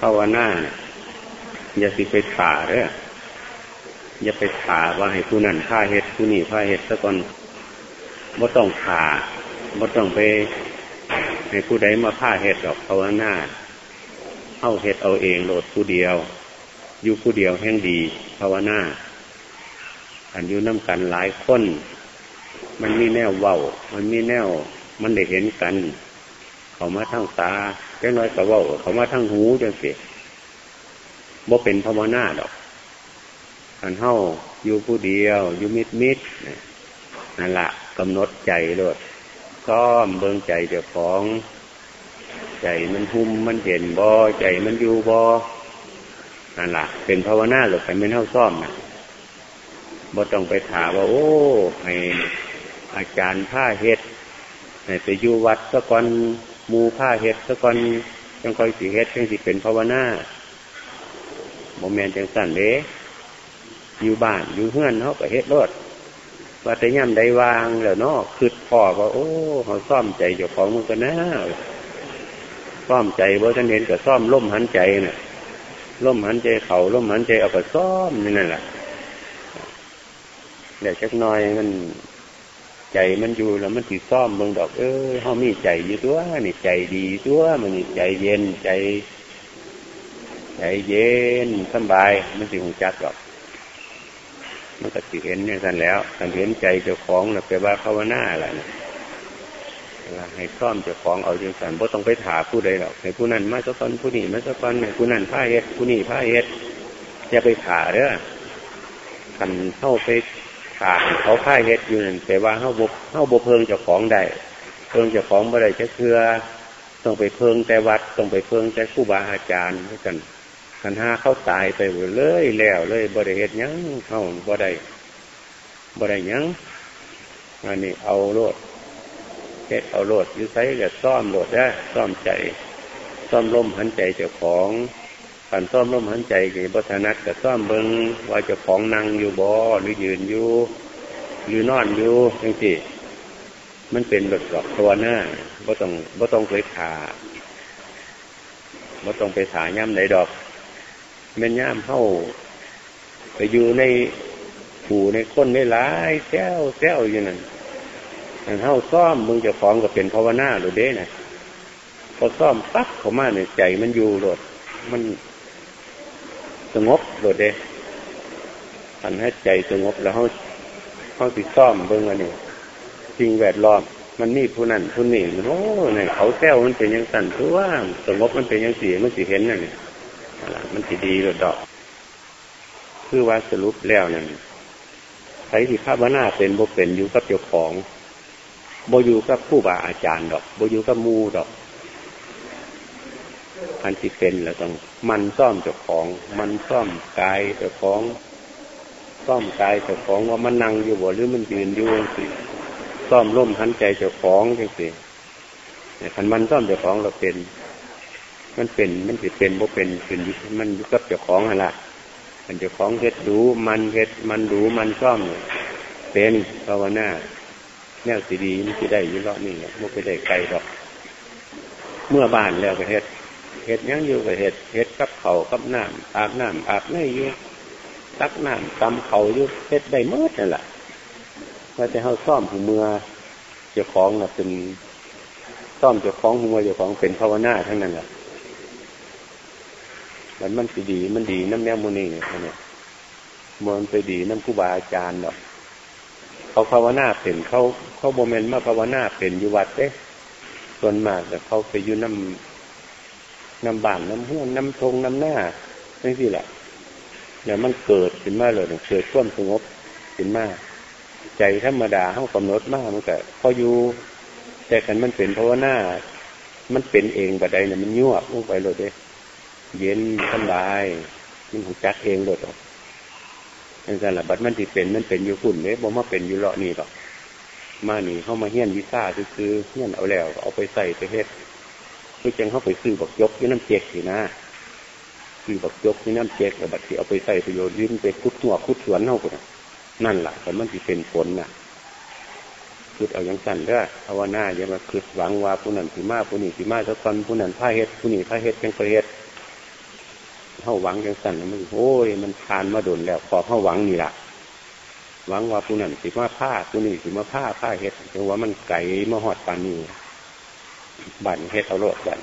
ภาวนาอย่าสิไปถ่าเด้ออย่าไปถ่าว่าให้ผู้นั้นผ้าเห็ดผู้นี้ผ้าเห็ดซะก่อนบ่ต้องถ่าบ่ต้องไปให้ผู้ใดมาผ้าเห็ดดอกภาวนาเอาเห็ดเอาเองโหลดผู้เดียวอยู่ผู้เดียวแห่งดีภาวนาอันอยู่น้ำกันหลายคน มันมีแนวเว้า มันมีแนว มันได้เห็นกัน เขามาทั้งตาแค่น้อยก็เว้าเขามาทั้งหูจังสิบ่เป็นภาวนาดอกอันเท่าอยู่ผู้เดียว อยู่มิดมิดนั่นละกำหนดใจโลดก้อมเบิ่งใจเจ้าของ ใจมันหุ่มมันเห็นบ่ใจมันอยู่บ่นั่นละเป็นภาวนาหรือไปไม่เท่าซ่อมนะบ่ต้องไปถามว่า โอ้ให้อาจารย์ผ้าเฮ็ดให้ไปอยู่วัดสะก่อน มูผ้าเฮ็ดสะก่อนจังคอยสีเฮ็ดจังสิเป็นภาวนาโมเมนต์จังสั่นเด้อยู่บ้านอยู่เฮือนเขาก็เฮ็ดรถว่าแต่ย่ำได้วางแล้วเนาะคือพ่อว่าโอ้เขาซ่อมใจเจ้าของมันก็น่าซ่อมใจว่าท่านเห็นก็ซ่อมล่มหันใจน่ะล่มหันใจเขาล่มหันใจเอาไปซ่อมนี่นั่นแหละเดี๋ยวชักน้อยมัน ใจมันอยู่แล้วมันถือซ่อมเมืองดอกเออเขามีใจอยู่ตัวนี่ใจดีตัวมันนี่ใจเย็นใจ ใจเย็นสบาย มันสิหงจักหรอก มันก็สิเห็นเนี่ยท่านแล้วท่านเห็นใจเจ้าของนะแปลว่าภาวนาอะไรนะให้ซ่อมเจ้าของเอาจงสันบ่ต้องไปถาผู้ใดหรอกให้ผู้นั้นมาสักคนผู้นี้มาสักคนให้ผู้นั้นผ้าเฮ็ดผู้นี้ผ้าเฮ็ดอย่าไปถาเด้อคันเข้าไป ถาเขาผ้ายเฮ็ดอยู่นั่นแต่ว่าเข้าบเข้าบเพิงเจ้าของได้เพิงเจ้าของบ่ได้จะเชื่อต้องไปเพิงแต่วัดต้องไปเพิงแต่ผู้บาอาจารย์ด้วยกันขันห้าเขาตายไปหมดเลยแล้วเลยบริเหตุยังเขาบ่ได้บ่ได้ยังอันนี้เอาโลดเฮ็ดเอาโลดยื้อไซก็ซ่อมโลดได้ซ่อมใจซ่อมลมหันใจเจ้าของ ขันซ่อมลมหันใจกี่บัฒนัดกับซ่อมเบิงว่าจ้าของนั่งอยู่บ่หรือยืนอยู่หรือนอนอยู่ยังสิมันเป็นแบบดอกตัวหน้าบ่ต้องบ่ต้องไปขาบ่ต้องไปถาย่ำไหนดอกแม่นย่ามเข้าไปอยู่ในผูในคนในหลายแซวแซวอยู่นั่นอันเข้าซ่อมมึงจะฟ้องกับเป็นภาวนาหรือเด้นะพอซ่อมปั๊บเขามาในใจมันอยู่หลดมัน สงบหลดเด้อันให้ใจสงบแล้วเขาเขาติดซ่อมเบิ้งอันนี้สิ่งแวดล้อมมันมีผู้นั้นผู้นี้โอ้เนี่ยเขาแซวมันเป็นยังสั่นตัวว่าสงบมันเป็นยังเสียมันสิเห็นนั่นเนี่ยมันสิดีหรือดอก คือว่าสรุปแล้วนั่นใครที่ภาวนาเป็นบ่เป็นอยู่กับเจ้าของบ่อยู่กับผู้บาอาจารย์ดอกบ่อยู่กับมูดอก อันที่เป็นแล้วต้องมันซ่อมเจ้าของ มันซ่อมกายเจ้าของซ่อมกายเจ้าของว่ามันนั่งอยู่บ่หรือมันยืนอยู่สิซ่อมร่มหันใจเจ้าของจังสิเนี่ยคันมันซ่อมเจ้าของเราเป็น มันเป็นมันจะเป็นบ่เป็นขึ้นมันอยู่กับเจ้าของอะไรมันเจ้าของเฮ็ดดูมันเฮ็ดมันดูมันซ่อมเป็นภาวนาแนวสีดีมันจะได้ยุ่งรอบนี่มันไปได้ไกลดอก เมื่อบ้านแล้วก็เฮ็ด เฮ็ดยังอยู่ก็เฮ็ดเฮ็ดกับเขากับน้ำอาบน้ำอาบไม่อยู่ตักน้ำตำเขาอยู่เฮ็ดได้เมื่อนั่นแหละว่าจะเขาซ่อมหูเมือเจ้าของน่ะเป็นซ่อมเจ้าของหัวเจ้าของเป็นภาวนาทั้งนั้นแหละมันมันสิดีมันดีน้ำแนวมูนี่เนี่ยมันไปดีน้ำผู้บาอาจารย์เนาะเขาภาวนาเป็นเขาเขาโมเมนต์มาภาวนาเป็นอยู่วัดเด้ส่วนมากแต่เขาไปอยู่น้ำ น้ำบานน้ำห้วนน้ำทงน้ำหน้าไม่สิแหละเนี่ยมันเกิดขึ้นมาเลยเกิดท่วมสงบขึ้นมาใจธรรมดาเขากำหนดมากมันก็พออยู่แต่กันมันเป็นภาวนามันเป็นเองบัดใดเนี่ยมันยั่วลงไปเลยเด้เย็นสบายมันหูจักเองเลยหรอกนั่นแหละบัดมันที่เป็นมันเป็นอยู่ฝุ่นเนี่ยบ่มาเป็นอยู่เลาะนี่หรอกมาหนีเข้ามาเฮี้ยนวิซ่าคือเฮี้ยนเอาแล้ว เอาไปใส่ไปเฮ็ด คือจังเข้าไปซื้อบักยกที่น้ำเจ๊กสินะซื้อบักยกที่น้ำเจ๊กแล้วบัดที่เอาไปใส่ประโยชน์ยืมไปคุดหัวคุดสวนเท่ากันนั่นแหละแต่มันที่เป็นผลน่ะคิดเอาอย่างสั่นเด้อภาวนาอย่ามาคิดหวังว่าผู้นั้นสิมาผู้นี้สิมาสักคนผู้นั้นพาเฮ็ดผู้นี้พาเฮ็ดยังไปเฮ็ดเข้าหวังอย่างสั่นมันโอ้ยมันทานมาโดนแล้วขอเข้าหวังนี่แหละหวังว่าผู้นั้นสิมาผ้าผู้นี้สิมาผ้าผ้าเฮ็ดแต่ว่ามันไก่มาหอดปานนี้ บันเฮ็ดเอาโลดบัน